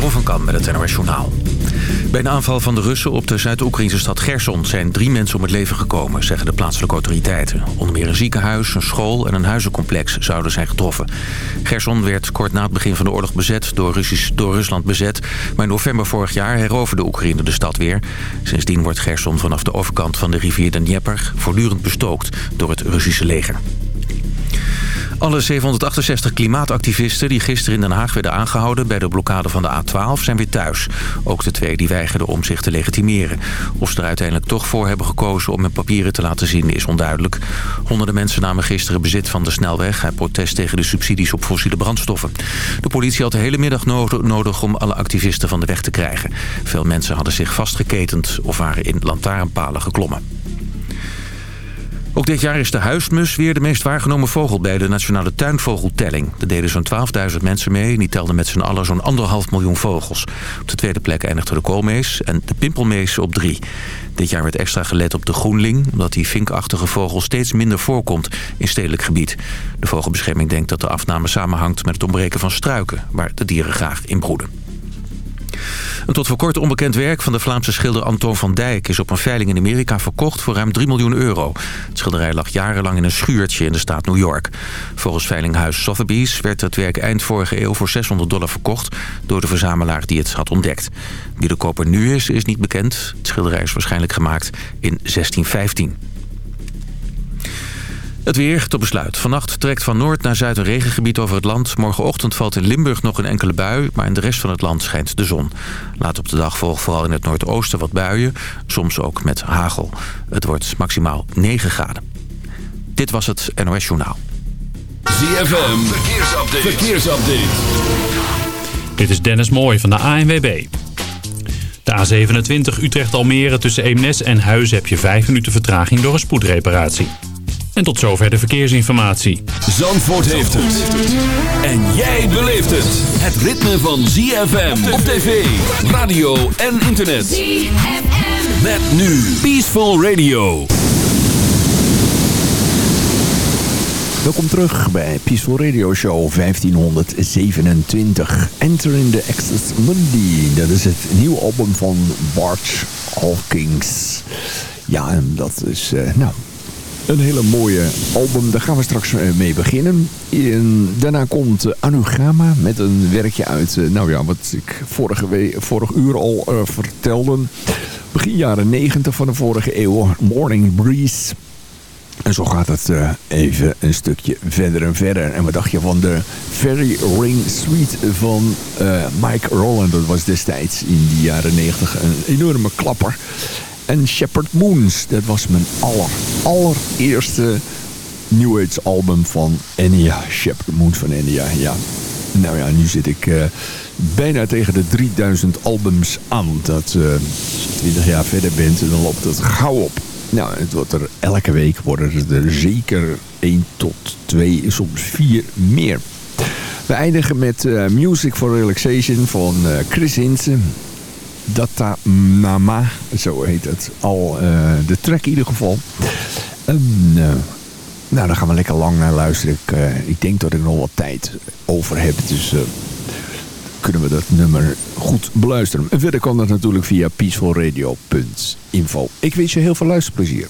Jeroen van Kam met het Journaal. Bij een aanval van de Russen op de Zuid-Oekraïnse stad Gerson... zijn drie mensen om het leven gekomen, zeggen de plaatselijke autoriteiten. Onder meer een ziekenhuis, een school en een huizencomplex zouden zijn getroffen. Gerson werd kort na het begin van de oorlog bezet, door, Russisch, door Rusland bezet. Maar in november vorig jaar heroverde Oekraïne de stad weer. Sindsdien wordt Gerson vanaf de overkant van de rivier de Dnieper... voortdurend bestookt door het Russische leger. Alle 768 klimaatactivisten die gisteren in Den Haag werden aangehouden... bij de blokkade van de A12 zijn weer thuis. Ook de twee die weigerden om zich te legitimeren. Of ze er uiteindelijk toch voor hebben gekozen om hun papieren te laten zien is onduidelijk. Honderden mensen namen gisteren bezit van de snelweg... uit protest tegen de subsidies op fossiele brandstoffen. De politie had de hele middag nodig om alle activisten van de weg te krijgen. Veel mensen hadden zich vastgeketend of waren in lantaarnpalen geklommen. Ook dit jaar is de huismus weer de meest waargenomen vogel bij de Nationale Tuinvogeltelling. Er deden zo'n 12.000 mensen mee en die telden met z'n allen zo'n anderhalf miljoen vogels. Op de tweede plek eindigde de koolmees en de pimpelmees op drie. Dit jaar werd extra gelet op de groenling, omdat die vinkachtige vogel steeds minder voorkomt in stedelijk gebied. De vogelbescherming denkt dat de afname samenhangt met het ontbreken van struiken, waar de dieren graag in broeden. Een tot voor kort onbekend werk van de Vlaamse schilder Antoon van Dijk... is op een veiling in Amerika verkocht voor ruim 3 miljoen euro. Het schilderij lag jarenlang in een schuurtje in de staat New York. Volgens veilinghuis Sotheby's werd het werk eind vorige eeuw voor 600 dollar verkocht... door de verzamelaar die het had ontdekt. Wie de koper nu is, is niet bekend. Het schilderij is waarschijnlijk gemaakt in 1615. Het weer tot besluit. Vannacht trekt van noord naar zuid een regengebied over het land. Morgenochtend valt in Limburg nog een enkele bui, maar in de rest van het land schijnt de zon. Laat op de dag volgt vooral in het noordoosten wat buien, soms ook met hagel. Het wordt maximaal 9 graden. Dit was het NOS Journaal. ZFM, verkeersupdate. verkeersupdate. Dit is Dennis Mooij van de ANWB. De A27 Utrecht-Almere tussen Eemnes en Huizen heb je 5 minuten vertraging door een spoedreparatie. En tot zover de verkeersinformatie. Zandvoort heeft het. En jij beleeft het. Het ritme van ZFM op tv, radio en internet. ZFM. Met nu Peaceful Radio. Welkom terug bij Peaceful Radio Show 1527. Enter in the Access Mundi. Dat is het nieuwe album van Bart Hawkins. Ja, en dat is, uh, nou, een hele mooie album, daar gaan we straks eh, mee beginnen. En daarna komt eh, Anugama met een werkje uit, eh, nou ja, wat ik vorige, vorig uur al vertelde. Begin jaren 90 van de vorige eeuw, Morning Breeze. En zo gaat het even een stukje verder en verder. En wat dacht je van de Very Ring Suite van Mike Rowland? Dat was destijds in de jaren 90 een enorme klapper en Shepherd Moons. Dat was mijn aller, allereerste New Age album van Enya. Shepherd Moons van Enya, ja. Nou ja, nu zit ik uh, bijna tegen de 3000 albums aan. Dat als je 20 jaar verder bent, dan loopt het gauw op. Nou, het wordt er, elke week worden er zeker 1 tot 2, soms 4 meer. We eindigen met uh, Music for Relaxation van Chris Hinsen. Data Nama, zo heet het. Al uh, de track in ieder geval. Uh, nou, daar gaan we lekker lang naar luisteren. Ik, uh, ik denk dat ik nog wat tijd over heb. Dus kunnen we dat nummer goed beluisteren. En verder kan dat natuurlijk via peacefulradio.info. Ik wens je heel veel luisterplezier.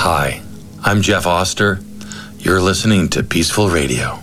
Hi, I'm Jeff Oster. You're listening to Peaceful Radio.